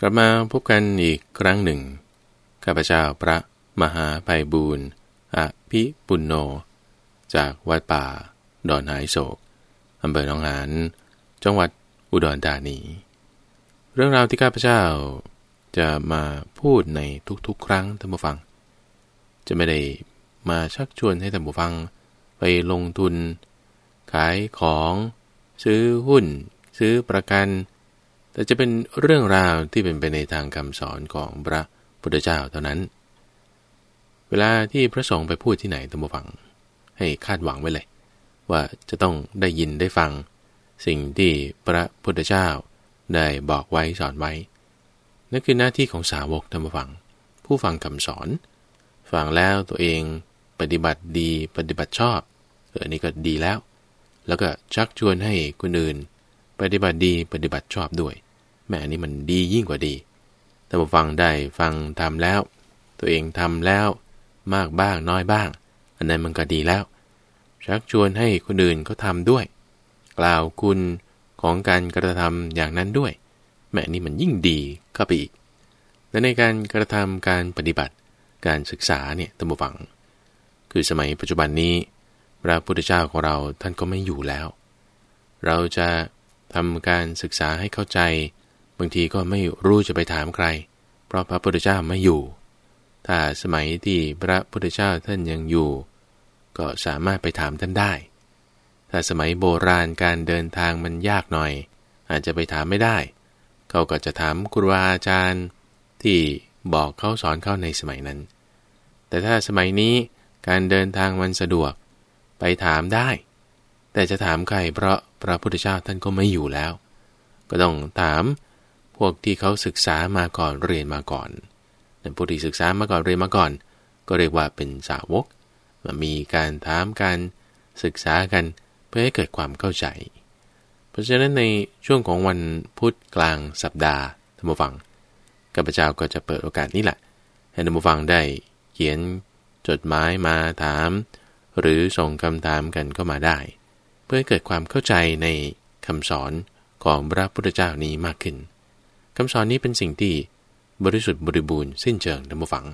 กลับมาพบกันอีกครั้งหนึ่ง ข้าพเจ้าพระมหาภัยบูรณ์อภิปุณโญจากวัดป่า ดอนหายโศกอำเภอหนองหาน จังหวัดอุดรธานี เรื่องราวที่ข้าพเจ้าจะมาพูดในทุกๆ ครั้งท่านผู้ฟัง จะไม่ได้มาชักชวนให้ท่านผู้ฟัง ไปลงทุน ขายของ ซื้อหุ้น ซื้อประกัน แต่จะเป็นเรื่องราวที่เป็นไปในทางคำสอนของพระพุทธเจ้าเท่านั้น เวลาที่พระสงฆ์ไปพูดที่ไหนตัมฟัง ให้คาดหวังไว้เลย ว่าจะต้องได้ยินได้ฟัง สิ่งที่พระพุทธเจ้าได้บอกไว้สอนไว้ นั่นคือหน้าที่ของสาวกธรรมฟัง ผู้ฟังคำสอน ฟังแล้วตัวเองปฏิบัติดีปฏิบัติชอบเออนี่ก็ดีแล้ว แล้วก็ชักชวนให้คนอื่น ปฏิบัติดีปฏิบัติชอบด้วยแม่อันี่มันดียิ่งกว่าดีแต่พอฟังได้ฟังทำแล้ว ตัวเองทำแล้ว มากบ้างน้อยบ้าง อันนั้นมันก็ดีแล้ว ชักชวนให้คนอื่นเขาทาด้วย กล่าวคุณของการกระทำอย่างนั้นด้วย แม่นี่มันยิ่งดีเข้าไปอีกและในการกระทำการปฏิบัติการศึกษาเนี่ยตัมบฟัง คือสมัยปัจจุบันนี้ พระพุทธเจ้าของเราท่านก็ไม่อยู่แล้ว เราจะ ทำการศึกษาให้เข้าใจ บางทีก็ไม่รู้จะไปถามใคร เพราะพระพุทธเจ้าไม่อยู่ ถ้าสมัยที่พระพุทธเจ้าท่านยังอยู่ ก็สามารถไปถามท่านได้ ถ้าสมัยโบราณการเดินทางมันยากหน่อย อาจจะไปถามไม่ได้ เขาก็จะถามครูอาจารย์ที่บอกเขาสอนเข้าในสมัยนั้น แต่ถ้าสมัยนี้การเดินทางมันสะดวก ไปถามได้ แต่จะถามใครเพราะ พระพุทธเจ้าท่านก็ไม่อยู่แล้ว ก็ต้องถามพวกที่เขาศึกษามาก่อนเรียนมาก่อนแต่ผู้ที่ศึกษามาก่อนเรียนมาก่อน ก็เรียกว่าเป็นสาวกมามีการถามกันศึกษากันเพื่อให้เกิดความเข้าใจ เพราะฉะนั้นในช่วงของวันพุธกลางสัปดาห์ธรรมฟังกัปเจ้าก็จะเปิดโอกาสนี้แหละ ให้ธรรมฟังได้เขียนจดหมายมาถาม หรือส่งคำถามกันก็มาได้ เพื่อให้เกิดความเข้าใจในคำสอนของพระพุทธเจ้านี้มากขึ้นคำสอนนี้เป็นสิ่งที่บริสุทธิ์บริบูรณ์สิ้นเชิงธรรมฝัง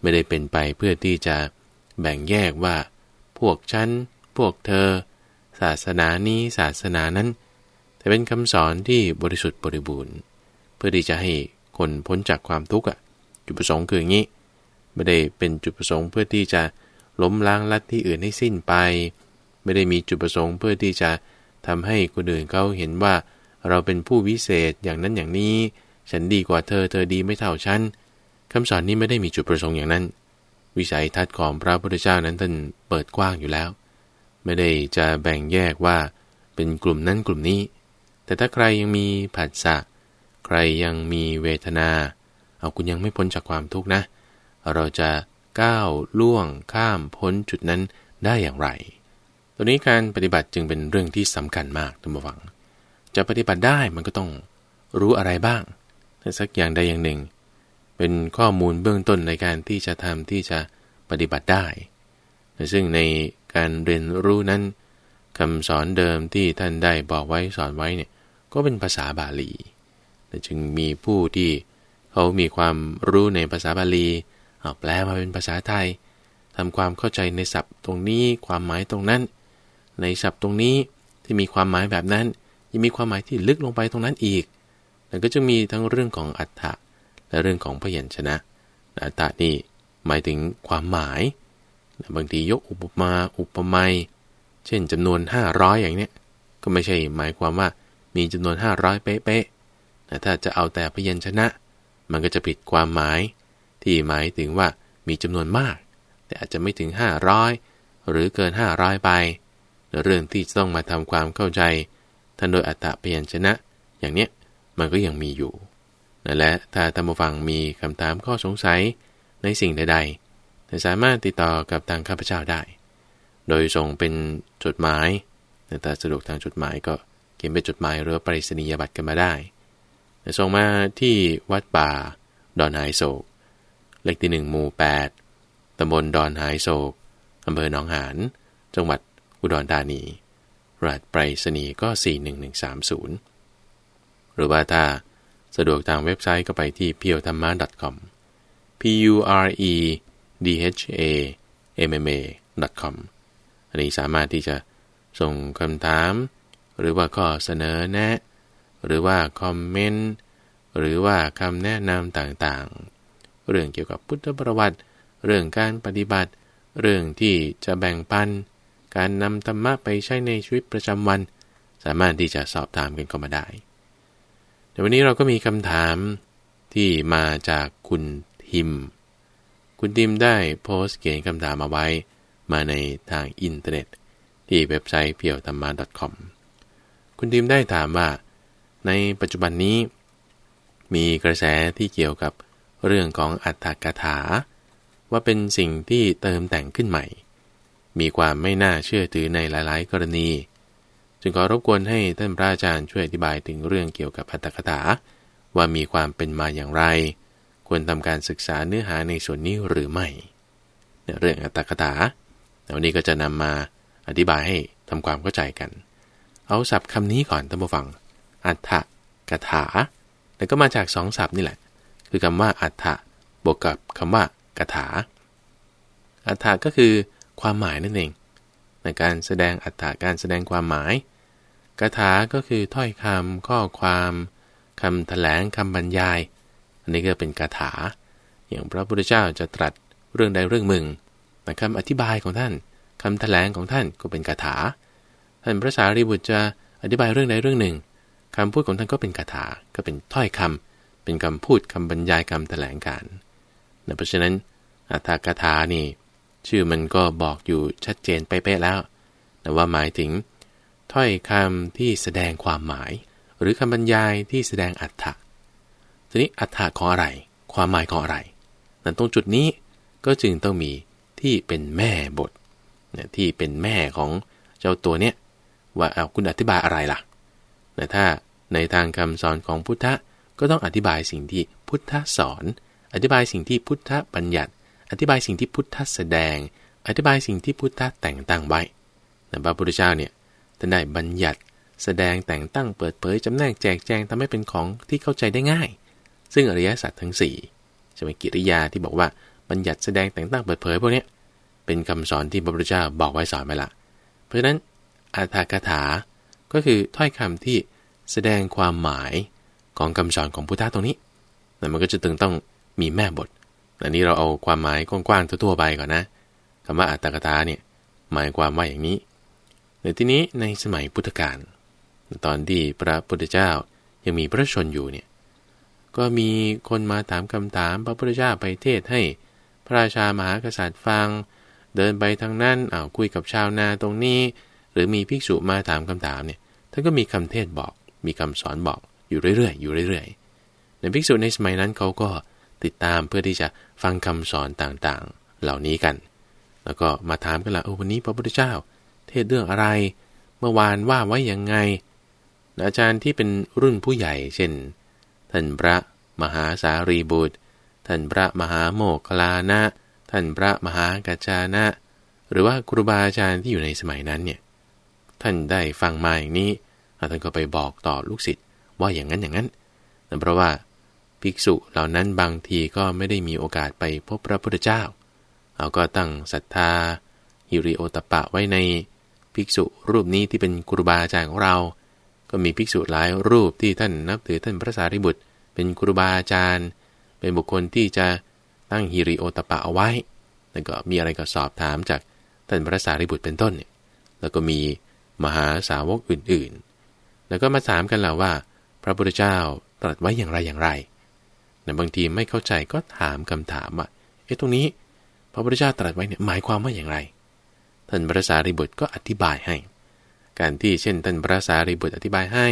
ไม่ได้เป็นไปเพื่อที่จะแบ่งแยกว่า พวกฉัน พวกเธอ ศาสนานี้ศาสนานั้น แต่เป็นคำสอนที่บริสุทธิ์บริบูรณ์ เพื่อที่จะให้คนพ้นจากความทุกข์อะจุดประสงค์คืออย่างนี้ ไม่ได้เป็นจุดประสงค์เพื่อที่จะล้มล้างลัทธิอื่นให้สิ้นไป ไม่ได้มีจุดประสงค์เพื่อที่จะทำให้คนอื่นเขาเห็นว่า เราเป็นผู้วิเศษอย่างนั้นอย่างนี้ ฉันดีกว่าเธอเธอดีไม่เท่าฉันคำสอนนี้ไม่ได้มีจุดประสงค์อย่างนั้น วิสัยทัศน์ของพระพุทธเจ้านั้นท่านเปิดกว้างอยู่แล้ว ไม่ได้จะแบ่งแยกว่าเป็นกลุ่มนั้นกลุ่มนี้ แต่ถ้าใครยังมีผัสสะใครยังมีเวทนา เอาคุณยังไม่พ้นจากความทุกข์นะ เราจะก้าวล่วงข้ามพ้นจุดนั้นได้อย่างไร ตัวนี้การปฏิบัติจึงเป็นเรื่องที่สำคัญมากทุกฝัง จะปฏิบัติได้มันก็ต้องรู้อะไรบ้างสักอย่างใดอย่างหนึ่ง เป็นข้อมูลเบื้องต้นในการที่จะทำที่จะปฏิบัติได้ ซึ่งในการเรียนรู้นั้นคำสอนเดิมที่ท่านได้บอกไว้สอนไว้เนี่ยก็เป็นภาษาบาลีจึงมีผู้ที่เขามีความรู้ในภาษาบาลีแปลมาเป็นภาษาไทยทำความเข้าใจในศัพท์ตรงนี้ความหมายตรงนั้น ในศัพท์ตรงนี้ที่มีความหมายแบบนั้น ยังมีความหมายที่ลึกลงไปตรงนั้นอีกแล้วก็จะมีทั้งเรื่องของอัฏฐะและเรื่องของพยัญชนะอัฏฐะนี่หมายถึงความหมาย บางทียกอุปมาอุปไมยเช่นจำนวน 500 อย่างเนี้ยก็ไม่ใช่หมายความว่ามีจำนวน 500 เป๊ะๆแต่ถ้าจะเอาแต่พยัญชนะ มันก็จะผิดความหมาย ที่หมายถึงว่ามีจำนวนมาก แต่อาจจะไม่ถึง 500 หรือเกิน 500 ไป เรื่องที่จะต้องมาทำความเข้าใจท่านโดยอัตตะเพียนชนะ อย่างเนี้ยมันก็ยังมีอยู่นั่นแหละถ้าท่านผู้ฟังมีคำถามข้อสงสัยในสิ่งใดๆสามารถติดต่อกับทางข้าพเจ้าได้ โดยส่งเป็นจดหมายแต่สะดวกทางจดหมายก็เขียนเป็นจดหมายหรือปริศนียบัตรกันมาได้ส่งมาที่วัดป่า ดอนหายโศก เลขที่หนึ่งหมู่แปดตำบลดอนหายโศกอำเภอหนองหาน จังหวัด อุดรธานีรหัสไปรษณีย์ก็ 41130 หรือว่าถ้าสะดวกทางเว็บไซต์ก็ไปที่ p u r e t h a m m a com p u r e d h a m m a com อันนี้สามารถที่จะส่งคำถาม หรือว่าข้อเสนอแนะ หรือว่าคอมเมนต์ หรือว่าคำแนะนำต่างๆ เรื่องเกี่ยวกับพุทธประวัติ เรื่องการปฏิบัติ เรื่องที่จะแบ่งปัน การนำธรรมะไปใช้ในชีวิตประจำวัน สามารถที่จะสอบถามกันเข้ามาได้ แต่วันนี้เราก็มีคำถามที่มาจากคุณทิม คุณทิมได้โพสต์เขียนคำถามมาไว้ มาในทางอินเทอร์เน็ต ที่เว็บไซต์เพียวธรรมะ .com คุณทิมได้ถามว่า ในปัจจุบันนี้ มีกระแสที่เกี่ยวกับเรื่องของอัตถกถา ว่าเป็นสิ่งที่เติมแต่งขึ้นใหม่ มีความไม่น่าเชื่อถือในหลาย ๆ กรณี จึงขอรบกวนให้ท่านพระอาจารย์ช่วยอธิบายถึงเรื่องเกี่ยวกับอัตถกถา ว่ามีความเป็นมาอย่างไร ควรทำการศึกษาเนื้อหาในส่วนนี้หรือไม่เรื่องอัตถกถาวันนี้ก็จะนำมาอธิบายให้ทำความเข้าใจกัน เอาศัพท์คำนี้ก่อนท่านผู้ฟัง อัตถกถา แล้วก็มาจากสองศัพท์นี่แหละ คือคำว่าอัตถะบวกกับคำว่ากถา อัตถะก็คือ ความหมายนั่นเองในการแสดงอัตถะการแสดงความหมายคาถาก็คือถ้อยคำข้อความคำแถลงคำบรรยาย อันนี้ก็เป็นคาถา อย่างพระพุทธเจ้าจะตรัสเรื่องใดเรื่องหนึ่งแต่คำอธิบายของท่านคำแถลงของท่านก็เป็นคาถา ท่านพระสารีบุตรจะอธิบายเรื่องใดเรื่องหนึ่งคำพูดของท่านก็เป็นคาถา ก็เป็นถ้อยคำ เป็นคำพูดคำบรรยายคำแถลงการเพราะฉะนั้นอัตถกถานี่ ชื่อมันก็บอกอยู่ชัดเจนเป๊ะๆแล้ว แต่ว่าหมายถึง ถ้อยคำที่แสดงความหมาย หรือคำบรรยายที่แสดงอัตถะทีนี้อัตถะของอะไร ความหมายของอะไรนั่นตรงจุดนี้ก็จึงต้องมีที่เป็นแม่บทนะที่เป็นแม่ของเจ้าตัวเนี้ยว่าเอาคุณอธิบายอะไรล่ะนะถ้าในทางคำสอนของพุทธะก็ต้องอธิบายสิ่งที่พุทธสอน อธิบายสิ่งที่พุทธบัญญัติ อธิบายสิ่งที่พุทธแสดง อธิบายสิ่งที่พุทธแต่งตั้งไว้นะพระพุทธเจ้าเนี่ยท่านได้บัญญัติ แสดงแต่งตั้งเปิดเผยจำแนกแจกแจงทำให้เป็นของที่เข้าใจได้ง่าย ซึ่งอริยสัจทั้ง4จะเป็นกิริยาที่บอกว่าบัญญัติแสดงแต่งตั้งเปิดเผยพวกนี้เป็นคำสอนที่พระพุทธเจ้าบอกไว้สอนไปละ เพราะฉะนั้นอัตถกถา ก็คือถ้อยคำที่แสดงความหมายของคำสอนของพุทธะตรงนี้แต่มันก็จะตึงต้องมีแม่บท อันนี้เราเอาความหมายกว้างๆทั่วๆไปก่อนนะคำว่าอัตถกถาเนี่ยหมายความว่าอย่างนี้แต่ทีนี้ในสมัยพุทธกาลตอนที่พระพุทธเจ้ายังมีพระชนอยู่เนี่ยก็มีคนมาถามคำถามพระพุทธเจ้าไปเทศให้พระราชามหากษัตริย์ฟัง เดินไปทางนั้นอ้าวคุยกับชาวนาตรงนี้ หรือมีภิกษุมาถามคำถามเนี่ยท่านก็มีคำเทศบอก มีคำสอนบอกอยู่เรื่อยๆอยู่เรื่อยๆในภิกษุในสมัยนั้นเขาก็ ติดตามเพื่อที่จะฟังคำสอนต่างๆ เหล่านี้กัน แล้วก็มาถามกันละโอ้วันนี้พระพุทธเจ้า เทศเรื่องอะไร เมื่อวานว่าไว้ยังไง อาจารย์ที่เป็นรุ่นผู้ใหญ่ เช่น ท่านพระมหาสารีบุตร ท่านพระมหาโมกขลานะ ท่านพระมหากัจจานะ หรือว่าครูบาอาจารย์ที่อยู่ในสมัยนั้นเนี่ย ท่านได้ฟังมาอย่างนี้ ท่านก็ไปบอกต่อลูกศิษย์ว่าอย่างนั้นอย่างนั้นเพราะว่า ภิกษุเหล่านั้นบางทีก็ไม่ได้มีโอกาสไปพบพระพุทธเจ้าเราก็ตั้งศรัทธาฮิริโอตปะไว้ในภิกษุรูปนี้ที่เป็นครูบาอาจารย์ของเรา ก็มีภิกษุหลายรูปที่ท่านนับถือท่านพระสารีบุตร เป็นครูบาอาจารย์ เป็นบุคคลที่จะตั้งฮิริโอตปะเอาไว้แล้วก็มีอะไรก็สอบถามจากท่านพระสารีบุตรเป็นต้นเนี่ยแล้วก็มีมหาสาวกอื่นๆ แล้วก็มาถามกันแล้วว่า พระพุทธเจ้าตรัสไว้อย่างไรอย่างไร แต่บางทีไม่เข้าใจก็ถามคำถามว่าเอ๊ะตรงนี้ พระพุทธเจ้าตรัสไว้เนี่ยหมายความว่าอย่างไร ท่านพระสารีบุตรก็อธิบายให้ การที่เช่นท่านพระสารีบุตรอธิบายให้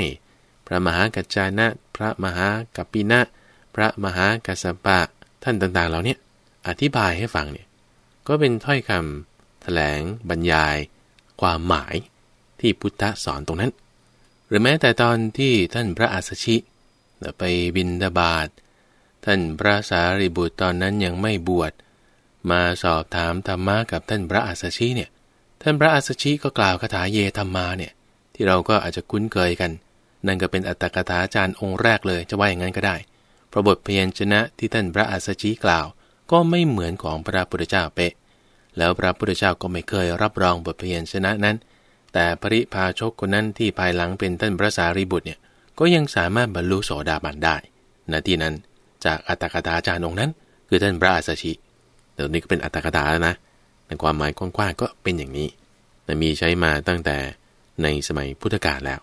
พระมหากัจจานะ พระมหากัปปินะพระมหากัสสปะท่านต่างๆเหล่านี้อธิบายให้ฟังเนี่ยก็เป็นถ้อยคำแถลงบรรยาย ความหมายที่พุทธสอนตรงนั้น หรือแม้แต่ตอนที่ท่านพระอัสชิ ไปบินดาบาด ท่านพระสารีบุตรตอนนั้นยังไม่บวช มาสอบถามธรรมะกับท่านพระอัสชิเนี่ย ท่านพระอัสชิก็กล่าวคาถาเยธรรมาเนี่ย ที่เราก็อาจจะคุ้นเคยกัน นั่นก็เป็นอัตถกถาจารย์องค์แรกเลยจะว่าอย่างนั้นก็ได้เพราะบทเพียนชนะที่ท่านพระอัสสชิกล่าว ก็ไม่เหมือนของพระพุทธเจ้าเป๊ะ แล้วพระพุทธเจ้าก็ไม่เคยรับรองบทเพียนชนะนั้น แต่ปริพาชกคนนั้นที่ภายหลังเป็นท่านพระสารีบุตรเนี่ย ก็ยังสามารถบรรลุโสดาบันได้ณที่นั้น จากอัตถกถาจารย์องค์นั้น คือท่านพระอัสชิเดี๋ยวนี้ก็เป็นอัตถกถาแล้วนะในความหมายกว้างๆก็เป็นอย่างนี้มีใช้มาตั้งแต่ในสมัยพุทธกาลแล้ว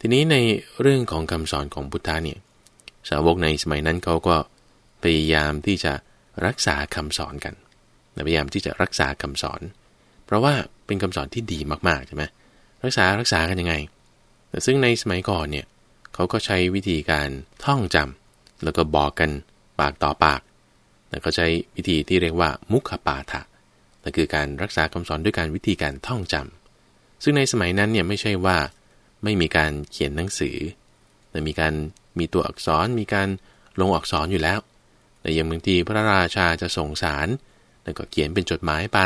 ทีนี้ในเรื่องของคำสอนของพุทธะเนี่ยสาวกในสมัยนั้นเขาก็พยายามที่จะรักษาคำสอนกันพยายามที่จะรักษาคำสอน เพราะว่าเป็นคำสอนที่ดีมากๆใช่ไหมรักษารักษากันยังไง แต่ซึ่งในสมัยก่อนเนี่ยเขาก็ใช้วิธีการท่องจำ แล้วก็บอกกันปากต่อปากแล้วก็ใช้วิธีที่เรียกว่ามุขปาฐะนั่นคือการรักษาคำสอนด้วยการวิธีการท่องจำซึ่งในสมัยนั้นเนี่ยไม่ใช่ว่าไม่มีการเขียนหนังสือ แต่มีการมีตัวอักษรมีการลงอักษรอยู่แล้ว แต่ย่างบางทีพระราชาจะส่งสารแล้วก็เขียนเป็นจดหมายไป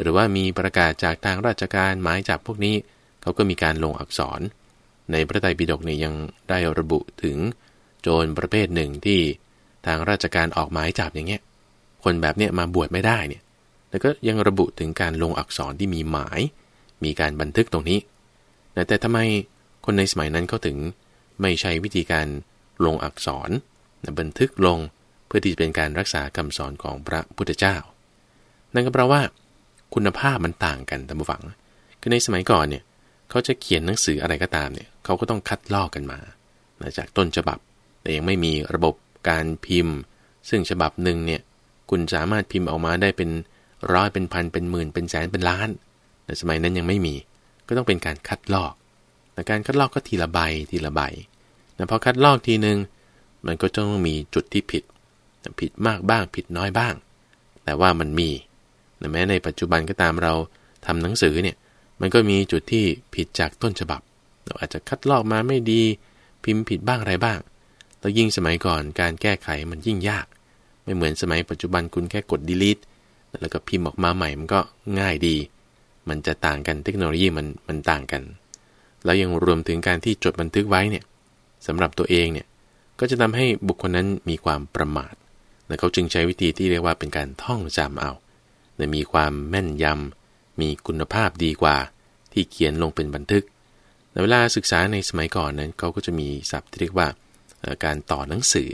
หรือว่ามีประกาศจากทางราชการหมายจับพวกนี้เขาก็มีการลงอักษร ในพระไตรปิฎกเนี่ยยังได้ระบุถึง โจรประเภทหนึ่งที่ทางราชการออกหมายจับอย่างเงี้ย คนแบบเนี้ยมาบวชไม่ได้เนี่ย แล้วก็ยังระบุถึงการลงอักษรที่มีหมาย มีการบันทึกตรงนี้ แต่ทำไมคนในสมัยนั้นเขาถึงไม่ใช้วิธีการลงอักษรบันทึกลงเพื่อที่จะเป็นการรักษาคำสอนของพระพุทธเจ้า นั่นก็แปลว่า คุณภาพมันต่างกันตามฝัง คือในสมัยก่อนเนี่ยเขาจะเขียนหนังสืออะไรก็ตามเนี่ยเขาก็ต้องคัดลอกกันมา จากต้นฉบับ แต่ยังไม่มีระบบการพิมพ์ ซึ่งฉบับหนึ่งเนี่ยคุณสามารถพิมพ์ออกมาได้เป็นร้อยเป็นพันเป็นหมื่นเป็นแสนเป็นล้านในสมัยนั้นยังไม่มี ก็ต้องเป็นการคัดลอกแต่การคัดลอกก็ทีละใบทีละใบแต่พอคัดลอกทีหนึ่งมันก็ต้องมีจุดที่ผิด ผิดมากบ้างผิดน้อยบ้าง แต่ว่ามันมีแม้ในปัจจุบันก็ตามเราทำหนังสือเนี่ยมันก็มีจุดที่ผิดจากต้นฉบับ เราอาจจะคัดลอกมาไม่ดี พิมพ์ผิดบ้างอะไรบ้าง แล้วยิ่งสมัยก่อนการแก้ไขมันยิ่งยาก ไม่เหมือนสมัยปัจจุบันคุณแค่กด delete แล้วก็พิมพ์ออกมาใหม่มันก็ง่ายดี มันจะต่างกันเทคโนโลยีมันมันต่างกัน แล้วยังรวมถึงการที่จดบันทึกไว้เนี่ยสำหรับตัวเองเนี่ยก็จะทำให้บุคคลนั้นมีความประมาทและเขาจึงใช้วิธีที่เรียกว่าเป็นการท่องจำเอาและมีความแม่นยำมีคุณภาพดีกว่า ที่เขียนลงเป็นบันทึกในเวลาศึกษาในสมัยก่อนนั้นเขาก็จะมีศัพท์ที่เรียกว่า การต่อหนังสือ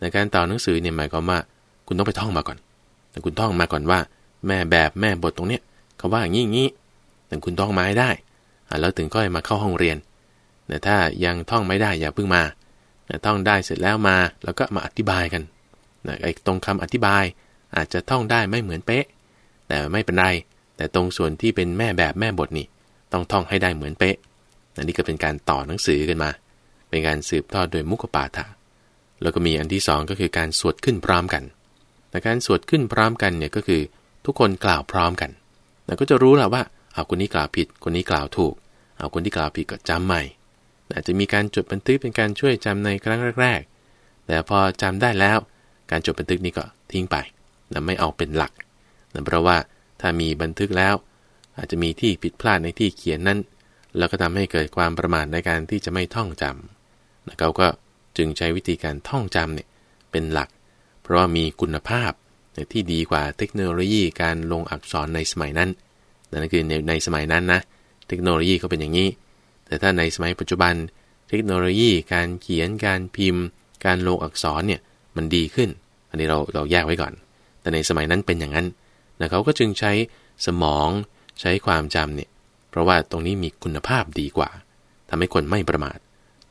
ในการต่อหนังสือเนี่ยหมายความว่า คุณต้องไปท่องมาก่อนแต่คุณท่องมาก่อนว่า แม่แบบแม่บทตรงเนี้ยเขาว่าอย่างนี้อย่างนี้แต่คุณต้องมาให้ได้แล้วถึงก็มาเข้าห้องเรียนแต่ถ้ายังท่องไม่ได้อย่าเพิ่งมาท่องได้เสร็จแล้วมา แล้วก็มาอธิบายกันไอ้ตรงคำอธิบายอาจจะท่องได้ไม่เหมือนเป๊ะ แต่ไม่เป็นไร แต่ตรงส่วนที่เป็นแม่แบบแม่บทนี่ ต้องท่องให้ได้เหมือนเป๊ะอันนี้ก็เป็นการต่อหนังสือกันมา เป็นการสืบทอดโดยมุขปาฐะแล้วก็มีอันที่สองก็คือการสวดขึ้นพร้อมกันแต่การสวดขึ้นพร้อมกันเนี่ยก็คือทุกคนกล่าวพร้อมกันแล้วก็จะรู้แหละว่าเอาคนนี้กล่าวผิด คนนี้กล่าวถูก เอาคนที่กล่าวผิดก็จำใหม่อาจจะมีการจดบันทึกเป็นการช่วยจำในครั้งแรก ๆ แต่พอจำได้แล้ว การจดบันทึกนี้ก็ทิ้งไปนะไม่เอาเป็นหลักนะเพราะว่าถ้ามีบันทึกแล้ว อาจจะมีที่ผิดพลาดในที่เขียนนั้น แล้วก็ทำให้เกิดความประมาทในการที่จะไม่ท่องจำ นะเขาก็จึงใช้วิธีการท่องจำเนี่ยเป็นหลัก เพราะว่ามีคุณภาพที่ดีกว่าเทคโนโลยีการลงอักษรในสมัยนั้นนั่นคือในในสมัยนั้นนะเทคโนโลยีก็เป็นอย่างนี้ แต่ถ้าในสมัยปัจจุบัน เทคโนโลยีการเขียนการพิมพ์ การลงอักษรเนี่ยมันดีขึ้น อันนี้เราเราแยกไว้ก่อน แต่ในสมัยนั้นเป็นอย่างนั้นนะเขาก็จึงใช้สมองใช้ความจำเนี่ยเพราะว่าตรงนี้มีคุณภาพดีกว่าทำให้คนไม่ประมาท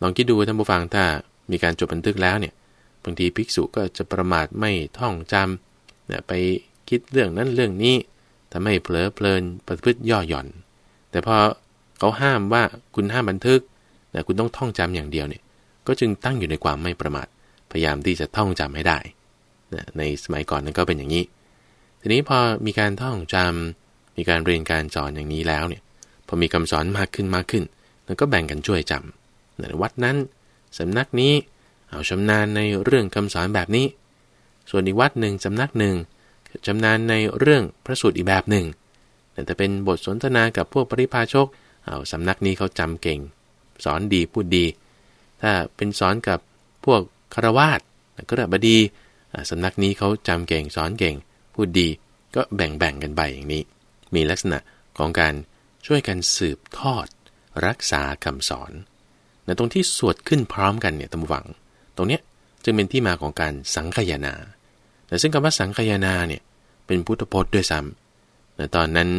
ลองคิดดูท่านผู้ฟังถ้ามีการจดบันทึกแล้วเนี่ยบางทีภิกษุก็จะประมาทไม่ท่องจำเนี่ยไปคิดเรื่องนั้นเรื่องนี้ทำให้เผลอเพลินประพฤติย่อหย่อน แต่พอเขาห้ามว่าคุณห้ามบันทึกแต่คุณต้องท่องจำอย่างเดียวเนี่ยก็จึงตั้งอยู่ในความไม่ประมาทพยายามที่จะท่องจำให้ได้ในสมัยก่อนนั้นก็เป็นอย่างนี้ ทีนี้พอมีการท่องจำมีการเรียนการสอนอย่างนี้แล้วเนี่ยพอมีคำสอนมากขึ้นมากขึ้นแล้วก็แบ่งกันช่วยจำใน วัดนั้นสำนักนี้เอาชำนาญในเรื่องคำสอนแบบนี้ ส่วนอีกวัดหนึ่งสำนักหนึ่งชำนาญในเรื่องพระสูตรอีกแบบหนึ่ง แต่จะเป็นบทสนทนากับพวกปริพาชก เอาสำนักนี้เขาจำเก่ง สอนดีพูดดี ถ้าเป็นสอนกับพวกคารวาสก็ระบดีสำนักนี้เขาจำเก่งสอนเก่ง พูดดีก็แบ่งๆกันไปอย่างนี้ มีลักษณะของการช่วยกันสืบทอด รักษาคำสอน ในตรงที่สวดขึ้นพร้อมกันเนี่ยตำหวัง ตรงเนี้ยจึงเป็นที่มาของการสังคยานาแต่ซึ่งคำว่าสังคยานาเนี่ยเป็นพุทธพจน์ด้วยซ้ำแต่ตอนนั้น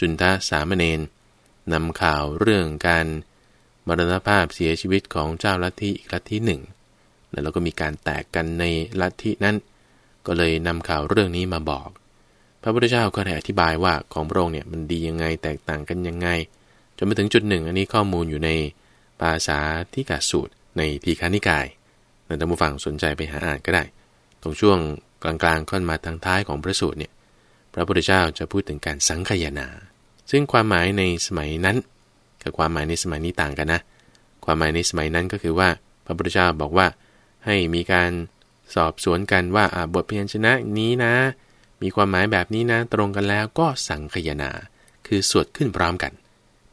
จุนทะสามเณรนำข่าวเรื่องการมรณภาพเสียชีวิตของเจ้าลัทธิอีกลัทธิหนึ่ง แล้วก็มีการแตกกันในลัทธินั้น ก็เลยนำข่าวเรื่องนี้มาบอก พระพุทธเจ้าก็ได้อธิบายว่าของพระองค์เนี่ยมันดียังไงแตกต่างกันยังไงจนไปถึงจุดหนึ่ง อันนี้ข้อมูลอยู่ใน ภาษาที่กาสูตร ในทีฆานิกายท่านผู้ฟังสนใจไปหาอ่านก็ได้ ตรงช่วงกลางๆค่อนมาทางท้ายของพระสูตรเนี่ย พระพุทธเจ้าจะพูดถึงการสังขยานาซึ่งความหมายในสมัยนั้น กับความหมายในสมัยนี้ต่างกันนะ ความหมายในสมัยนั้นก็คือว่า พระพุทธเจ้าบอกว่าให้มีการสอบสวนกันว่าบทเพียนชนะนี้นะ มีความหมายแบบนี้นะ ตรงกันแล้วก็สังขยานาคือสวดขึ้นพร้อมกัน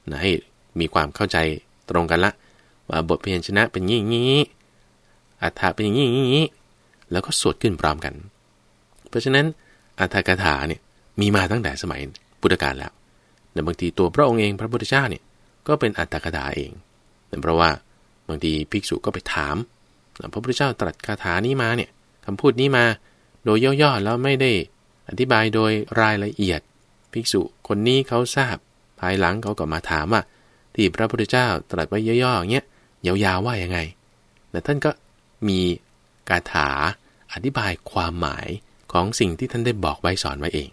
นะให้มีความเข้าใจ ตรงกันละ ว่าบทเพียนชนะเป็นอย่างนี้อัฏฐะเป็นอย่างนี้แล้วก็สวดขึ้นพร้อมกัน เพราะฉะนั้นอัฏฐกถาเนี่ยมีมาตั้งแต่สมัยพุทธกาลแล้วแต่บางทีตัวพระองค์เองพระพุทธเจ้าเนี่ยก็เป็นอัตถกถาเองแต่เพราะว่าบางทีภิกษุก็ไปถาม พระพุทธเจ้าตรัสคาถานี้มาเนี่ยคำพูดนี้มาโดยย่อๆแล้วไม่ได้อธิบายโดยรายละเอียด ภิกษุคนนี้เขาทราบ ภายหลังเขาก็มาถามว่า ที่พระพุทธเจ้าตรัสไว้ย่อๆเงี้ยยาวๆว่ายังไงแต่ท่านก็มีกาถาอธิบายความหมายของสิ่งที่ท่านได้บอกไว้สอนไว้เอง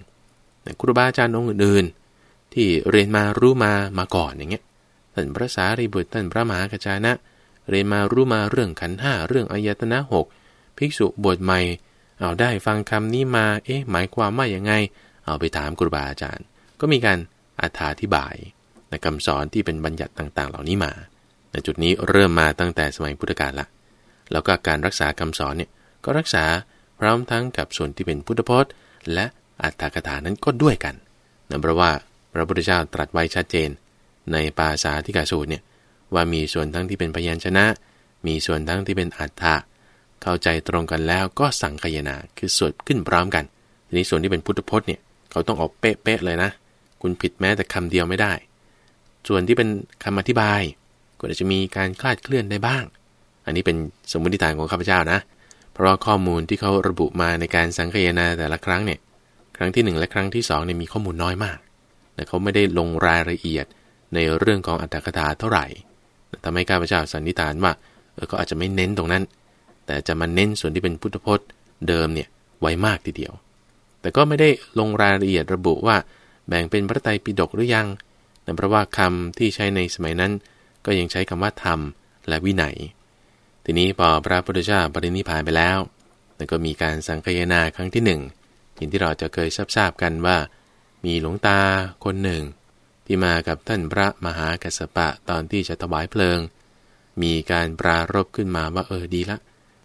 ครูบาอาจารย์องค์อื่นๆ ที่เรียนมารู้มามาก่อนอย่างเงี้ยท่านพระสารีบุตรท่านพระมหากจานะ เรียนมารู้มาเรื่องขันห้าเรื่องอายตนะหกภิกษุบวชใหม่เอาได้ฟังคำนี้มา เอ๊ะหมายความว่าอย่างไง เอาไปถามครูบาอาจารย์ ก็มีการอธิบาย ในคำสอนที่เป็นบัญญัติต่างๆ เหล่านี้มาในจุดนี้เริ่มมาตั้งแต่สมัยพุทธกาลละ แล้วก็การรักษาคำสอนเนี่ยก็รักษาพร้อมทั้งกับส่วนที่เป็นพุทธพจน์ และอัตถกถานั้นก็ด้วยกันนั่นเพราะว่าพระพุทธเจ้าตรัสไว้ชัดเจน ในปาสาธิกาสูตรเนี่ยว่ามีส่วนทั้งที่เป็นพยัญชนะ มีส่วนทั้งที่เป็นอัตถะเข้าใจตรงกันแล้วก็สั่งขยนาคือสวดขึ้นพร้อมกันทีนี้ส่วนที่เป็นพุทธพจน์เนี่ยเขาต้องออกเป๊ะๆเลยนะ คุณผิดแม้แต่คำเดียวไม่ได้ ส่วนที่เป็นคำอธิบาย ก็อาจจะมีการคลาดเคลื่อนได้บ้าง อันนี้เป็นสมมติฐานของข้าพเจ้านะ เพราะข้อมูลที่เขาระบุมาในการสังเกตนาแต่ละครั้งเนี่ยครั้งที่ 1 และครั้งที่2เนี่ยมีข้อมูลน้อยมากแต่เขาไม่ได้ลงรายละเอียดในเรื่องของอัตถกถาเท่าไหร่ทำให้ข้าพเจ้าสันนิษฐานว่าเออก็อาจจะไม่เน้นตรงนั้น แต่จะมาเน้นส่วนที่เป็นพุทธพจน์เดิมเนี่ยไว้มากทีเดียว แต่ก็ไม่ได้ลงรายละเอียดระบุว่าแบ่งเป็นพระไตรปิฎกหรือยัง แต่เพราะว่าคำที่ใช้ในสมัยนั้น ก็ยังใช้คำว่าธรรมและวินัย ทีนี้พอพระพุทธเจ้าปรินิพานไปแล้วแล้วก็มีการสังคยนาครั้งที่หนึ่งอย่างที่เราจะเคยทราบกันว่า มีหลวงตาคนหนึ่ง ที่มากับท่านพระมหากัสสปะตอนที่จะถวายเพลิง มีการปรารบขึ้นมาว่าเออดีละ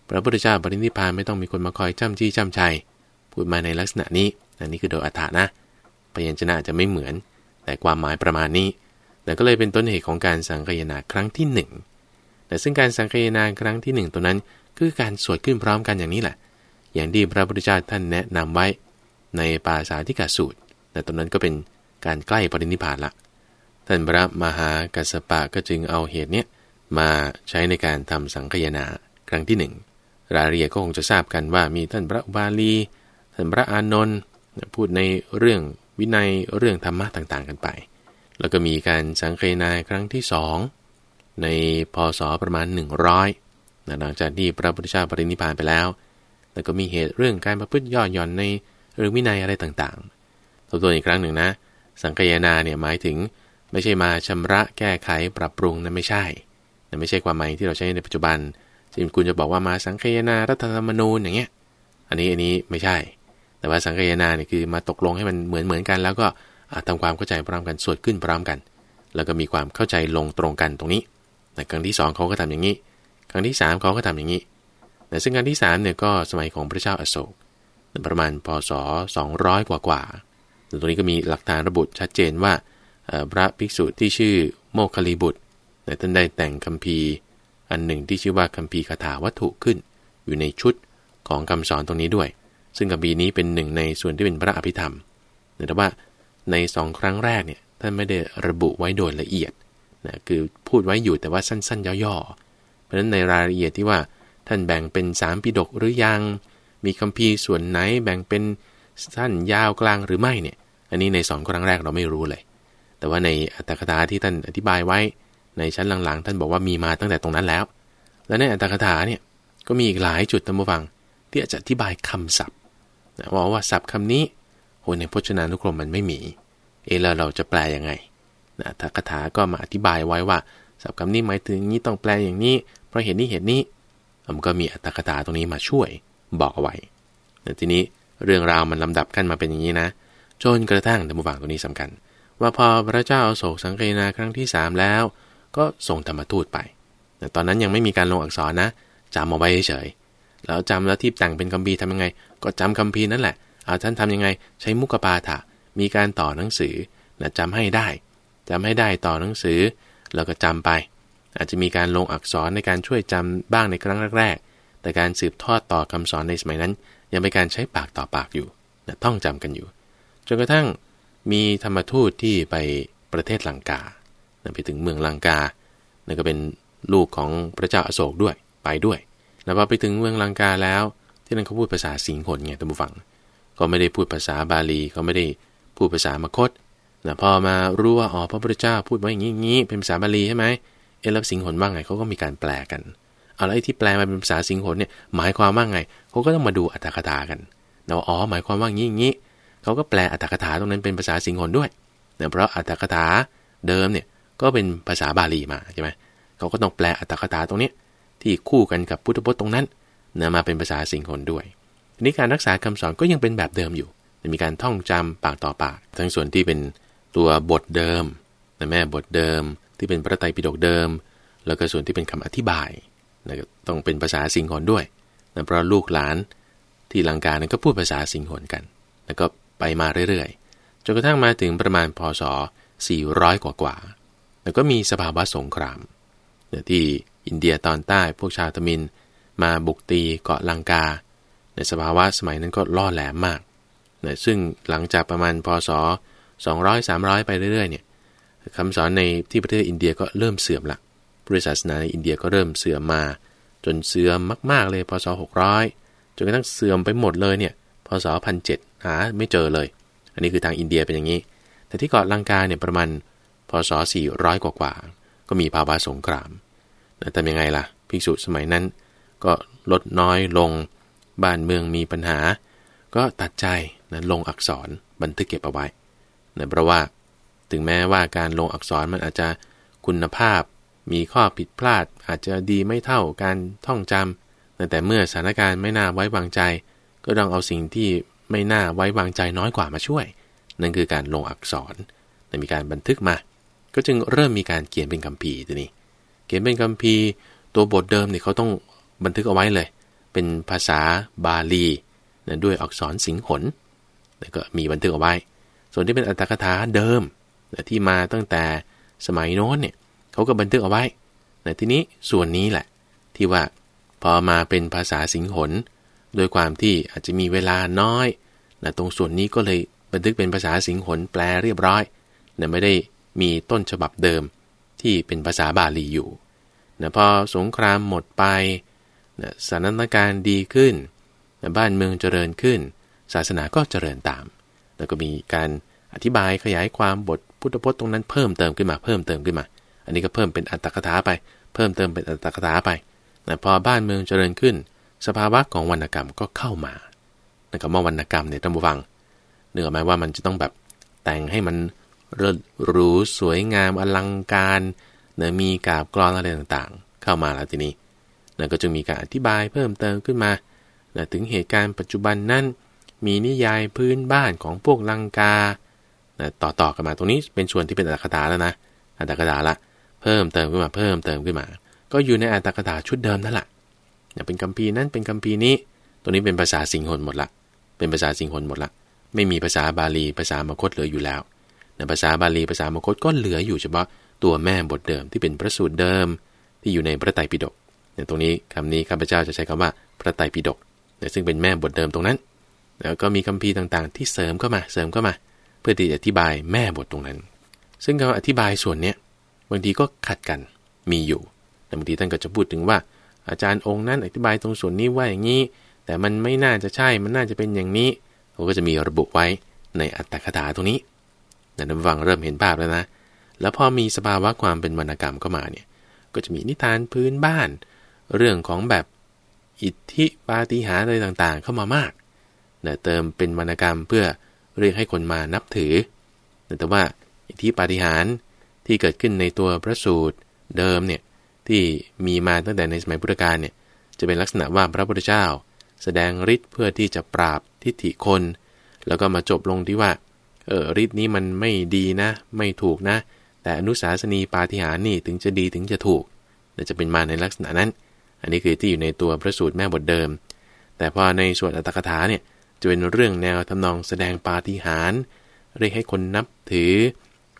พระพุทธเจ้าปรินิพานไม่ต้องมีคนมาคอยจ้ำจี้จ้ำใจพูดมาในลักษณะนี้ อันนี้คือโดยอัฏฐานะพยัญชนะจะไม่เหมือน แต่ความหมายประมาณนี้แต่ก็เลยเป็นต้นเหตุของการสังคยนาครั้งที่หนึ่งแต่ซึ่งการสังเกตนาครั้งที่หนึ่งตัวนั้น คือการสวดขึ้นพร้อมกันอย่างนี้แหละ อย่างที่พระพุทธเจ้าท่านแนะนำไว้ในปาสาธิกาสูตร แต่ตรงนั้นก็เป็นการใกล้ปรินิพานละ ท่านพระมหากัสสปะก็จึงเอาเหตุเนี้ยมาใช้ในการทำสังคยนาครั้งที่หนึ่งรายละเอียดก็คงจะทราบกันว่ามีท่านพระบาลี ท่านพระอานนท์พูดในเรื่อง วินัยเรื่องธรรมะต่างๆ กันไป แล้วก็มีการสังเคนาครั้งที่สองในพศประมาณ 100นะหลังจากที่พระพุทธเจ้าปรินิพพานไปแล้ว แล้วก็มีเหตุเรื่องการประพฤติย่อหย่อนในเรื่องวินัยอะไรต่างๆทบทวนอีกครั้งหนึ่งนะ สังกยนาเนี่ยหมายถึงไม่ใช่มาชำระแก้ไขปรับปรุงนั่นไม่ใช่นั่นไม่ใช่ความหมายที่เราใช้ในปัจจุบันจึงคุณจะบอกว่ามาสังคยนารัฐธรรมนูญอย่างเงี้ย อันนี้อันนี้ไม่ใช่ แต่ว่าสังคยนาเนี่ยคือมาตกลงให้มันเหมือนเหมือนกัน แล้วก็ทำความเข้าใจพร้อมกันสวดขึ้นพร้อมกัน แล้วก็มีความเข้าใจลงตรงกันตรงนี้แต่ครั้งที่สองเขาก็ทำอย่างนี้ ครั้งที่สามเขาก็ทำอย่างนี้แต่ซึ่งครั้งที่สามเนี่ยก็สมัยของพระเจ้าอโศกประมาณพศ 200 กว่ากว่าตรงนี้ก็มีหลักฐานระบุชัดเจนว่าพระภิกษุที่ชื่อโมคคลีบุตรแต่ท่านได้แต่งคำพีอันหนึ่งที่ชื่อว่าคำพีคาถาวัตถุขึ้น อยู่ในชุดของคำสอนตรงนี้ด้วย ซึ่งคำพีนี้เป็นหนึ่งในส่วนที่เป็นพระอภิธรรม แต่ว่าในสองครั้งแรกเนี่ยท่านไม่ได้ระบุไว้โดยละเอียดนะคือพูดไว้อยู่แต่ว่าสั้นๆ ย่อๆ เพราะฉะนั้นในรายละเอียดที่ว่าท่านแบ่งเป็นสามปิดกหรือยัง มีคัมภีร์ส่วนไหนแบ่งเป็นสั้นยาวกลางหรือไม่เนี่ย อันนี้ในสองครั้งแรกเราไม่รู้เลย แต่ว่าในอัตถกถาที่ท่านอธิบายไว้ ในชั้นหลังๆ ท่านบอกว่ามีมาตั้งแต่ตรงนั้นแล้ว และในอัตถกถาเนี่ยก็มีอีกหลายจุดตั้งฟังที่จะอธิบายคำศัพท์ นะว่าว่าศัพท์คำนี้โหในพจนานุกรมมันไม่มี เอแล้วเราจะแปลยังไงนะอัตถกถาก็มาอธิบายไว้ว่าศัพท์คำนี้หมายถึงนี้ต้องแปลอย่างนี้ เพราะเหตุนี้เหตุนี้มันก็มีอัตถกถาตรงนี้มาช่วยบอกเอาไว้แต่ทีนี้เรื่องราวมันลำดับกันมาเป็นอย่างนี้นะจนกระทั่งธรรมฟังตัวนี้สำคัญ ว่าพอพระเจ้าอาโศกสังเกนาครั้งที่ 3 แล้ว ก็ส่งธรรมทูตไป แต่ตอนนั้นยังไม่มีการลงอักษรนะจำเอาไว้เฉยแล้วจำแล้วที่แต่งเป็นคัมภีทำยังไง ก็จำคัมภีนั่นแหละเอาท่านทํำยังไงใช้มุกปาฐะมีการต่อหนังสือนะจำให้ได้จำให้ได้ต่อหนังสือ แล้วก็จำไป อาจจะมีการลงอักษรในการช่วยจำบ้างในครั้งแรกๆ แต่การสืบทอดต่อคำสอนในสมัยนั้น ยังเป็นการใช้ปากต่อปากอยู่นะต้องจำกันอยู่ จนกระทั่งมีธรรมทูตที่ไปประเทศลังกาไปถึงเมืองลังกานั่นก็เป็นลูกของพระเจ้าอโศกด้วยไปด้วย แล้วพอไปถึงเมืองลังกาแล้ว ที่นั่นเขาพูดภาษาสิงห์คนไงท่านผู้ฟัง ก็ไม่ได้พูดภาษาบาลีก็ไม่ได้พูดภาษามคตนะพอมารู้ว่าอ๋อพระพุทธเจ้าพูดไว้อย่างนี้เป็นภาษาบาลีใช่ไหมเอแล้วสิงห์คนว่าไงเขาก็มีการแปลกันเอาแล้วไอ้ที่แปลมาเป็นภาษาสิงห์คนเนี่ยหมายความว่าไงเขาก็ต้องมาดูอัตถกถากันนะว่าอ๋อหมายความว่างี้งี้เขาก็แปลอัตถกถาตรงนั้นเป็นภาษาสิงห์คนด้วยเนะเพราะอัตถกถาเดิมเนี่ยก็เป็นภาษาบาลีมาใช่ไหมเขาก็ต้องแปลอัตถกถาตรงนี้ที่คู่กันกับพุทธพจน์ตรงนั้น นะมาเป็นภาษาสิงคนด้วยทีนี้การรักษาคำสอนก็ยังเป็นแบบเดิมอยู่มีการท่องจำปากต่อปาก ทั้งส่วนที่เป็นตัวบทเดิมนะแม่บทเดิม ที่เป็นพระไตรปิฎกเดิม แล้วก็ส่วนที่เป็นคำอธิบายนะต้องเป็นภาษาสิงคนด้วยนะเพราะลูกหลานที่ลังกานั้นก็พูดภาษาสิงคนกัน แล้วก็ไปมาเรื่อยๆ จนกระทั่งมาถึงประมาณพศ 400 กว่ากว่า แล้วก็มีสภาวะสงครามที่อินเดียตอนใต้พวกชาวตมิน มาบุกตีเกาะลังกา ในสภาวะสมัยนั้นก็ล่อแหลมมากนะซึ่งหลังจากประมาณพศ 200 300 ไปเรื่อยๆเนี่ยคำสอนในที่ประเทศอินเดียก็เริ่มเสื่อมละพุทธศาสนาในอินเดียก็เริ่มเสื่อมมา จนเสื่อมมากๆเลยพศ 600 จนกระทั่งเสื่อมไปหมดเลยเนี่ยพศ 1007 หาไม่เจอเลย อันนี้คือทางอินเดียเป็นอย่างนี้ แต่ที่เกาะลังกาเนี่ยประมาณพศ 400 กว่าๆก็มีภาวะสงครามทำยังไงล่ะ ภิกษุสมัยนั้น ก็ลดน้อยลง บ้านเมืองมีปัญหา ก็ตัดใจนะลงอักษรบันทึกเก็บเอาไว้นะเพราะว่าถึงแม้ว่าการลงอักษรมันอาจจะคุณภาพ มีข้อผิดพลาด อาจจะดีไม่เท่าการท่องจำแต่เมื่อสถานการณ์ไม่น่าไว้วางใจ ก็ต้องเอาสิ่งที่ไม่น่าไว้วางใจน้อยกว่ามาช่วย นั่นคือการลงอักษรมีการบันทึกมา ก็จึงเริ่มมีการเขียนเป็นคำพีทีนี้ เขียนเป็นคัมภีร์ตัวบทเดิมเนี่ยเขาต้อง บันทึกเอาไว้เลย เป็นภาษาบาลีนะด้วยอักษรสิงหนแล้วก็มีบันทึกเอาไว้ ส่วนที่เป็นอัตถกถาเดิมนะที่มาตั้งแต่สมัยโน้นเนี่ยเขาก็บันทึกเอาไว้นะทีนี้ส่วนนี้แหละ ที่ว่าพอมาเป็นภาษาสิงหนโดยความที่อาจจะมีเวลาน้อยนะตรงส่วนนี้ก็เลยบันทึกเป็นภาษาสิงหนแปลเรียบร้อยนะไม่ได้มีต้นฉบับเดิมที่เป็นภาษาบาลีอยู่นะพอสงครามหมดไป นะสถานการณ์ดีขึ้นนะบ้านเมืองเจริญขึ้น ศาสนาก็เจริญตาม แล้วก็มีการอธิบายขยายความบทพุทธพจน์ตรงนั้นเพิ่มเติมขึ้นมาเพิ่มเติมขึ้นมา อันนี้ก็เพิ่มเป็นอัตถกถาไป เพิ่มเติมเป็นอัตถกถาไปนะพอบ้านเมืองเจริญขึ้น สภาวะของวรรณกรรมก็เข้ามานะก็มาวรรณกรรมเนี่ยท่านผู้ฟังเนื้อหมายว่ามันจะต้องแบบแต่งให้มันเลิศหรูสวยงามอลังการเนะมีกาบกรอนอะไรต่างๆ เข้ามาแล้วทีนี้ นะก็จึงมีการอธิบายเพิ่มเติมขึ้นมานะถึงเหตุการณ์ปัจจุบันนั้นมีนิยายพื้นบ้านของพวกลังกานะต่อกันมาตรงนี้เป็นส่วนที่เป็นอัตถกถาแล้วนะอัตถกถาละเพิ่มเติมขึ้นมาเพิ่มเติมขึ้นมา ก็อยู่ในอัตถกถาชุดเดิมนั่นแหละนะเป็นคัมภีร์นั้นเป็นคัมภีร์นี้ ตัวนี้เป็นภาษาสิงหนหมดละ เป็นภาษาสิงหนหมดละ ไม่มีภาษาบาลีภาษามคตเหลืออยู่แล้วในภาษาบาลีภาษามคตก็เหลืออยู่เฉพาะตัวแม่บทเดิมที่เป็นพระสูตรเดิมที่อยู่ในพระไตรปิฎก เนี่ยตรงนี้คำนี้ข้าพเจ้าจะใช้คำว่าพระไตรปิฎกเนี่ยซึ่งเป็นแม่บทเดิมตรงนั้น แล้วก็มีคำพีต่างๆ ที่เสริมเข้ามาเสริมเข้ามา เพื่อที่จะอธิบายแม่บทตรงนั้น ซึ่งคำอธิบายส่วนเนี้ยบางทีก็ขัดกันมีอยู่แต่บางทีท่านก็จะพูดถึงว่า อาจารย์องค์นั้นอธิบายตรงส่วนนี้ว่าอย่างนี้ แต่มันไม่น่าจะใช่มันน่าจะเป็นอย่างนี้เขาก็จะมีระบุไว้ในอัตถคถาตรงนี้แต่ท่านฟังเริ่มเห็นภาพแล้วนะ แล้วพอมีสภาวะความเป็นวรรณกรรมเข้ามาเนี่ย ก็จะมีนิทานพื้นบ้าน เรื่องของแบบอิทธิปาฏิหาริย์อะไรต่างๆ เข้ามามากนะเติมเป็นวรรณกรรมเพื่อเรียกให้คนมานับถือ แต่ว่าอิทธิปาฏิหาริย์ที่เกิดขึ้นในตัวพระสูตรเดิมเนี่ยที่มีมาตั้งแต่ในสมัยพุทธกาลเนี่ยจะเป็นลักษณะว่าพระพุทธเจ้า แสดงฤทธิ์เพื่อที่จะปราบทิฏฐิคน แล้วก็มาจบลงที่ว่าเออฤทธิ์นี้มันไม่ดีนะ ไม่ถูกนะ แต่อนุสาสนีปาฏิหาริย์นี่ถึงจะดีถึงจะถูกจะเป็นมาในลักษณะนั้น อันนี้คือที่อยู่ในตัวพระสูตรแม่บทเดิม แต่พอในส่วนอัตถกถาเนี่ยจะเป็นเรื่องแนวทำนองแสดงปาฏิหาริย์เรียกให้คนนับถือ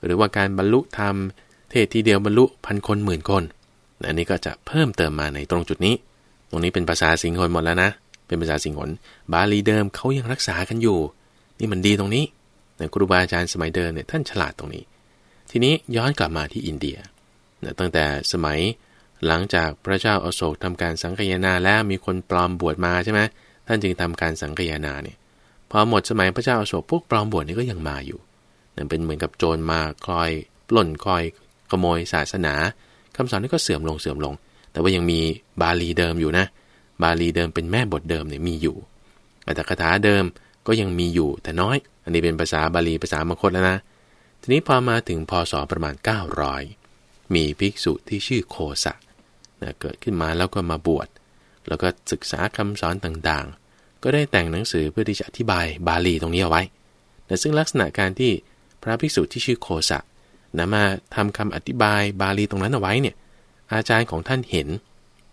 หรือว่าการบรรลุธรรม เทศทีเดียวบรรลุพันคนหมื่นคนอันนี้ก็จะเพิ่มเติมมาในตรงจุดนี้ ตรงนี้เป็นภาษาสิงห์นหมดแล้วนะ เป็นภาษาสิงห์นบาลีเดิมเขายังรักษากันอยู่ นี่มันดีตรงนี้แต่ครูบาอาจารย์สมัยเดิมเนี่ยท่านฉลาดตรงนี้ ทีนี้ย้อนกลับมาที่อินเดียนะตั้งแต่สมัย หลังจากพระเจ้าอาโศกทำการสังคยนาแล้วมีคนปลอมบวชมาใช่ไหมท่านจึงทำการสังคยนาเนี่ยพอหมดสมัยพระเจ้าอาโศกพวกปลอมบวชนี่ก็ยังมาอยู่นั่นเป็นเหมือนกับโจรมาคอยปล้นคอยขโมยศาสนาคำสอนนี่ก็เสื่อมลงเสื่อมลง แต่ว่ายังมีบาลีเดิมอยู่นะ บาลีเดิมเป็นแม่บทเดิมเนี่ยมีอยู่อัตถกถาเดิมก็ยังมีอยู่แต่น้อย อันนี้เป็นภาษาบาลีภาษามคตแล้วนะ ทีนี้พอมาถึงพศประมาณ 900 มีภิกษุที่ชื่อโคสะ นะเกิดขึ้นมาแล้วก็มาบวช แล้วก็ศึกษาคำสอนต่างๆ ก็ได้แต่งหนังสือเพื่อที่จะอธิบายบาลีตรงนี้เอาไว้แต่ซึ่งลักษณะการที่พระภิกษุที่ชื่อโคสะนะมาทำคำอธิบายบาลีตรงนั้นเอาไว้เนี่ยอาจารย์ของท่านเห็น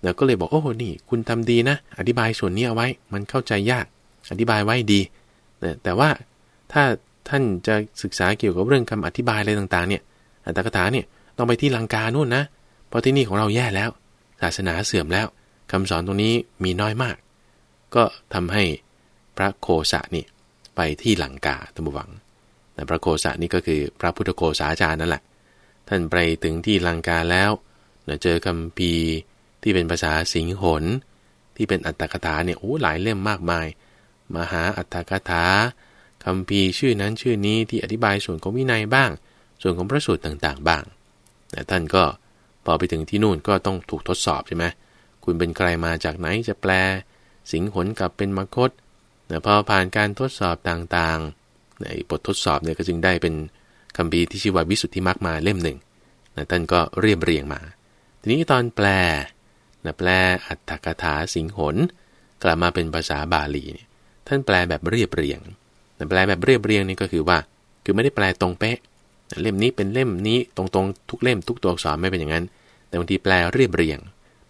แล้วก็เลยบอกโอ้นี่ คุณทำดีนะ อธิบายส่วนนี้เอาไว้ มันเข้าใจยาก อธิบายไว้ดีแต่ว่าถ้าท่านจะศึกษาเกี่ยวกับเรื่องคำอธิบายอะไรต่างๆ เนี่ยอัตถกถาเนี่ยต้องไปที่ลังกานู่นนะเพราะที่นี่ของเราแย่แล้ว ศาสนาเสื่อมแล้วคำสอนตรงนี้มีน้อยมาก ก็ทำให้พระโคสะนี่ไปที่หลังกาตัมวังแต่พระโคสะนี่ก็คือพระพุทธโคสาจารย์นั่นแหละ ท่านไปถึงที่ลังกาแล้วเจอคำพีที่เป็นภาษาสิงหนที่เป็นอัตถกถาเนี่ยโอ้หลายเล่มมากมาย มหาอัตถกถาคำพีชื่อนั้นชื่อนี้ที่อธิบายส่วนของวินัยบ้าง ส่วนของพระสูตรต่างๆบ้างแต่ท่านก็ พอไปถึงที่นู่นก็ต้องถูกทดสอบใช่ไหมคุณเป็นใครมาจากไหนจะแปล สิงหนกับเป็นมคตแต่พอผ่านการทดสอบต่างๆในบททดสอบเนี่ยก็จึงได้เป็นคำพีที่ชื่อว่าวิสุทธิมรรคมาเล่มหนึ่งนะท่านก็เรียบเรียงมา ทีนี้ตอนแปลนะแปลอัตถกถาสิงหนกลับมาเป็นภาษาบาลีเนี่ยท่านแปลแบบเรียบเรียงแต่แปลแบบเรียบเรียงนี่ก็คือว่า คือไม่ได้แปลตรงเป๊ะ เล่มนี้เป็นเล่มนี้ตรงๆ ทุกเล่มทุกตัวอักษรไม่เป็นอย่างนั้น แต่บางทีแปลเรียบเรียง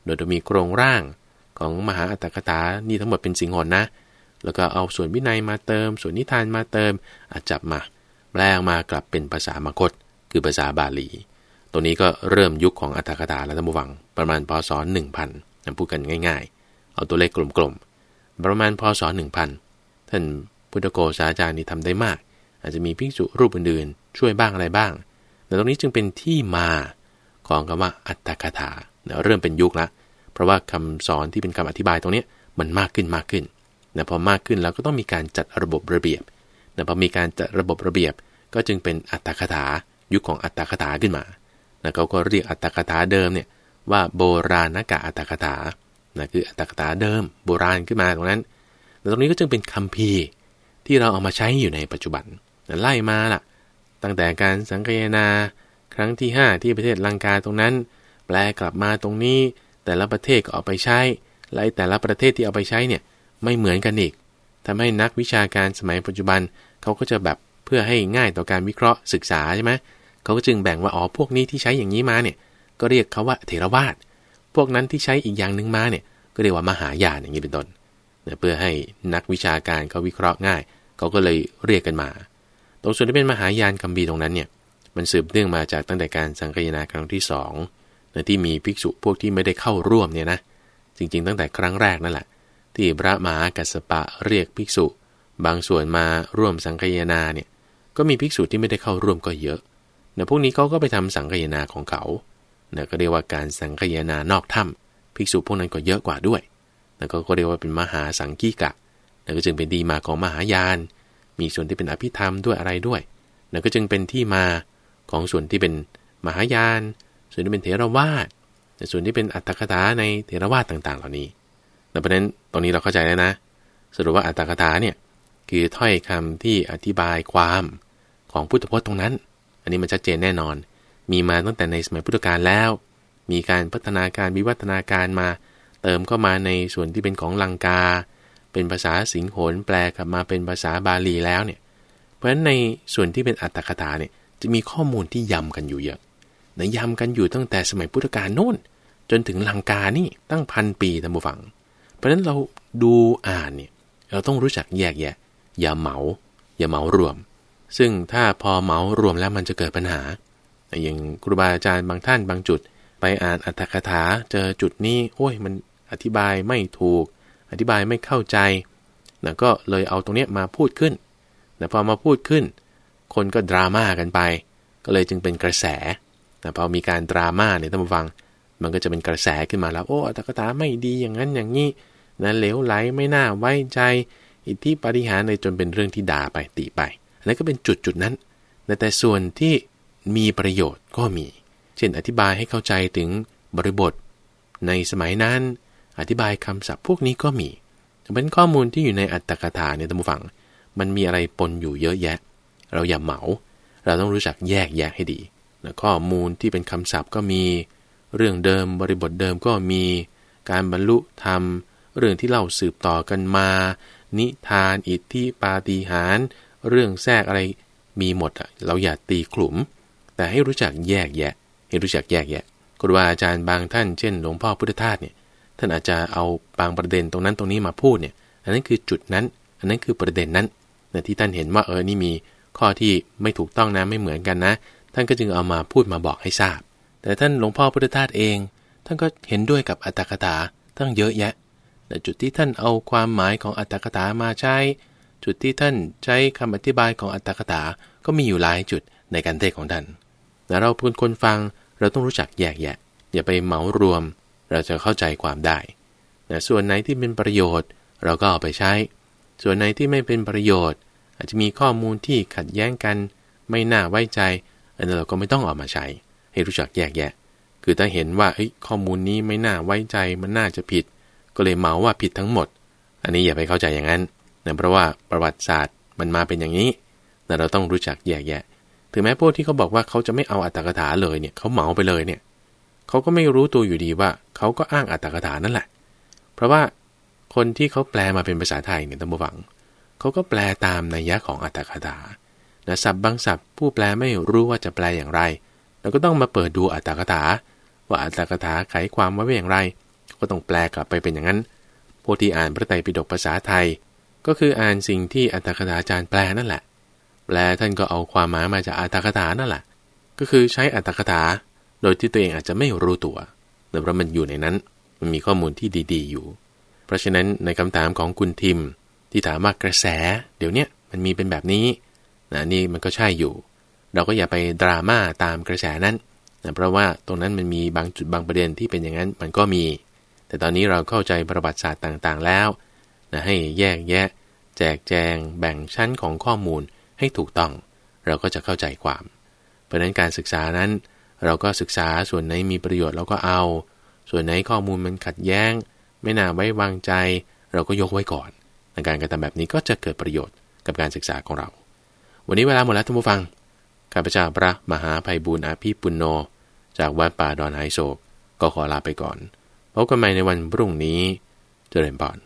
โดยจะมีโครงร่างของมหาอัตถกถานี่ทั้งหมดเป็นสิงหนนะ แล้วก็เอาส่วนวินัยมาเติม ส่วนนิทานมาเติมอาจับมา แปลมากลับเป็นภาษามคต คือภาษาบาลีตัวนี้ก็เริ่มยุคของอัตถกถาแล้วท่านผู้ฟัง ประมาณพศ1000พูดกันง่ายๆ เอาตัวเลขกลมๆ ประมาณพศ1000 ท่านพุทธโกษาจารย์นี่ทำได้มาก อาจจะมีภิกษุรูปอื่นๆ ช่วยบ้างอะไรบ้างแต่ตรงนี้จึงเป็นที่มาของคำว่าอัตถคถาเริ่มเป็นยุคละ เพราะว่าคำสอนที่เป็นคำอธิบายตรงนี้มันมากขึ้นมากขึ้นนะพอมากขึ้นแล้วก็ต้องมีการจัดระบบระเบียบนะพอมีการจัดระบบระเบียบ ก็จึงเป็นอัตถคถายุคของอัตถคถาขึ้นมานะเขาก็เรียกอัตถคถาเดิมเนี่ยว่าโบราณกะอัตถคถานะคืออัตถคถาเดิม โบราณขึ้นมาตรงนั้นแต่ตรงนี้ก็จึงเป็นคำพีที่เราเอามาใช้อยู่ในปัจจุบัน ไล่มาล่ะ ตั้งแต่การสังคยนาครั้งที่ 5 ที่ประเทศลังกาตรงนั้น แปลกลับมาตรงนี้ แต่ละประเทศก็เอาไปใช้ไล่แต่ละประเทศที่เอาไปใช้เนี่ยไม่เหมือนกันอีกทำให้นักวิชาการสมัยปัจจุบันเขาก็จะแบบเพื่อให้ง่ายต่อการวิเคราะห์ศึกษาใช่ไหมเขาก็จึงแบ่งว่าอ๋อพวกนี้ที่ใช้อย่างนี้มาเนี่ยก็เรียกเขาว่าเถรวาทพวกนั้นที่ใช้อีกอย่างหนึ่งมาเนี่ยก็เรียกว่ามหายานอย่างนี้เป็นต้นเพื่อให้นักวิชาการเขาวิเคราะห์ง่ายเขาก็เลยเรียกกันมา ตรงส่วนที่เป็นมหายานคำบีตรงนั้นเนี่ยมันสืบเนื่องมาจากตั้งแต่การสังคายนาครั้งที่สองนะที่มีภิกษุพวกที่ไม่ได้เข้าร่วมเนี่ยนะจริงๆ ตั้งแต่ครั้งแรกนั่นแหละ ที่พระมหากัสปะเรียกภิกษุ บางส่วนมาร่วมสังคายนาเนี่ยก็มีภิกษุที่ไม่ได้เข้าร่วมก็เยอะนะพวกนี้เขาก็ไปทำสังคายนาของเขานะก็เรียกว่าการสังคายนานอกถ้ำภิกษุพวกนั้นก็เยอะกว่าด้วยนะก็เรียกว่าเป็นมหาสังกีกะนะก็จึงเป็นดีมาของมหายาน มีส่วนที่เป็นอภิธรรมด้วยอะไรด้วยนะก็จึงเป็นที่มาของส่วนที่เป็นมหายาน ส่วนที่เป็นเถรวาทส่วนที่เป็นอัตถกถาในเถรวาทต่าง ๆ เหล่านี้ดังนั้นตรงนี้เราเข้าใจแล้วนะ สรุปว่าอัตถกถาเนี่ยคือถ้อยคำที่อธิบายความของพุทธพจน์ตรงนั้น อันนี้มันชัดเจนแน่นอน มีมาตั้งแต่ในสมัยพุทธกาลแล้ว มีการพัฒนาการวิวัฒนาการมา เติมเข้ามาในส่วนที่เป็นของลังกา เป็นภาษาสิงโหนแปลกลับมาเป็นภาษาบาลีแล้วเนี่ย เพราะฉะนั้นในส่วนที่เป็นอัตถกถาเนี่ยจะมีข้อมูลที่ย้ำกันอยู่เยอะนะย้ำกันอยู่ตั้งแต่สมัยพุทธกาลโน้นจนถึงลังกานี่ตั้งพันปีท่านผู้ฟัง เพราะฉะนั้นเราดูอ่านเนี่ยเราต้องรู้จักแยกแยะ อย่าเหมา อย่าเหมารวม ซึ่งถ้าพอเหมารวมแล้วมันจะเกิดปัญหา อย่างครูบาอาจารย์บางท่านบางจุด ไปอ่านอัตถกถาเจอจุดนี้โอ้ยมันอธิบายไม่ถูก อธิบายไม่เข้าใจนะก็เลยเอาตรงนี้มาพูดขึ้นแต่พอมาพูดขึ้น คนก็ดราม่ากันไป ก็เลยจึงเป็นกระแสแต่พอมีการดราม่าเนี่ยท่านผู้ฟัง มันก็จะเป็นกระแสขึ้นมาแล้ว โอ้อัตถกถาไม่ดีอย่างนั้นอย่างนี้นะเหลวไหลไม่น่าไว้ใจ อิทธิปฏิหารในจนเป็นเรื่องที่ด่าไปติไปอันนั้นก็เป็นจุดจุดนั้นแต่ส่วนที่มีประโยชน์ก็มี เช่นอธิบายให้เข้าใจถึงบริบท ในสมัยนั้น อธิบายคำศัพท์พวกนี้ก็มีเป็นข้อมูลที่อยู่ในอัตถกถาเนี่ยท่านผู้ฟัง มันมีอะไรปนอยู่เยอะแยะ เราอย่าเหมา เราต้องรู้จักแยกแยะให้ดีนะข้อมูลที่เป็นคำศัพท์ก็มี เรื่องเดิมบริบทเดิมก็มี การบรรลุธรรม เรื่องที่เล่าสืบต่อกันมา นิทาน อิทธิปาฏิหาร เรื่องแทรกอะไรมีหมดอะ เราอย่าตีขลุ่ม แต่ให้รู้จักแยกแยะ ให้รู้จักแยกแยะครูบาอาจารย์บางท่านเช่นหลวงพ่อพุทธทาสเนี่ย ท่านอาจจะเอาบางประเด็นตรงนั้นตรงนี้มาพูดเนี่ย อันนั้นคือจุดนั้น อันนั้นคือประเด็นนั้นนะที่ท่านเห็นว่าเออ นี่มีข้อที่ไม่ถูกต้องนะไม่เหมือนกันนะ ท่านก็จึงเอามาพูดมาบอกให้ทราบ แต่ท่านหลวงพ่อพุทธทาสเอง ท่านก็เห็นด้วยกับอัตถกถาตั้งเยอะแยะแต่จุดที่ท่านเอาความหมายของอัตถกถามาใช้ จุดที่ท่านใช้คำอธิบายของอัตถกถา ก็มีอยู่หลายจุดในการเทศของท่านแต่เราเป็นคนฟังเราต้องรู้จักแยกแยะ อย่าไปเหมารวม เราจะเข้าใจความได้แต่ส่วนไหนที่เป็นประโยชน์เราก็เอาไปใช้ ส่วนไหนที่ไม่เป็นประโยชน์ อาจจะมีข้อมูลที่ขัดแย้งกัน ไม่น่าไว้ใจ อันนั้นเราก็ไม่ต้องออกมาใช้ ให้รู้จักแยกแยะ คือถ้าเห็นว่าข้อมูลนี้ไม่น่าไว้ใจมันน่าจะผิด ก็เลยเมาว่าผิดทั้งหมด อันนี้อย่าไปเข้าใจอย่างนั้นนะเพราะว่าประวัติศาสตร์มันมาเป็นอย่างนี้แต่เราต้องรู้จักแยกแยะ ถึงแม้พวกที่เขาบอกว่าเขาจะไม่เอาอัตถกถาเลยเนี่ยเขาเหมาไปเลยเนี่ย เขาก็ไม่รู้ตัวอยู่ดีว่า เขาก็อ้างอัตถกถานั่นแหละ เพราะว่าคนที่เขาแปลมาเป็นภาษาไทยเนี่ยตั้งบวัง เขาก็แปลตามนัยยะของอัตถกถานะศัพท์บางศัพท์ผู้แปลไม่รู้ว่าจะแปลอย่างไร เราก็ต้องมาเปิดดูอัตถกถา ว่าอัตถกถาไขความว่าอย่างไร ก็ต้องแปลกลับไปเป็นอย่างนั้นพวกที่อ่านพระไตรปิฎกภาษาไทย ก็คืออ่านสิ่งที่อัตถกถาจารย์แปลนั่นแหละ แปลท่านก็เอาความหมายมาจากอัตถกถานั่นแหละ ก็คือใช้อัตถกถา โดยที่ตัวเองอาจจะไม่รู้ตัวแต่ว่ามันอยู่ในนั้น มันมีข้อมูลที่ดีๆอยู่ เพราะฉะนั้นในคำถามของคุณทิม ที่ถามว่ากระแส เดี๋ยวนี้มันมีเป็นแบบนี้นะนี่มันก็ใช่อยู่ เราก็อย่าไปดราม่าตามกระแสนั้นนะเพราะว่าตรงนั้นมันมีบางจุดบางประเด็นที่เป็นอย่างนั้นมันก็มี แต่ตอนนี้เราเข้าใจประวัติศาสตร์ต่างๆแล้วนะให้แยกแยะ แจกแจง แบ่งชั้นของข้อมูลให้ถูกต้อง เราก็จะเข้าใจความ เพราะนั้นการศึกษานั้น เราก็ศึกษาส่วนไหนมีประโยชน์เราก็เอา ส่วนไหนข้อมูลมันขัดแย้ง ไม่น่าไว้วางใจ เราก็ยกไว้ก่อนในการกระทำแบบนี้ก็จะเกิดประโยชน์กับการศึกษาของเรา วันนี้เวลาหมดแล้วท่านผู้ฟังข้าพเจ้าพระมหาภัยบุญอาภีปุณโญจากวัดป่าดอนไฮโศกก็ขอลาไปก่อนพบกันใหม่ในวันพรุ่งนี้เจริญพร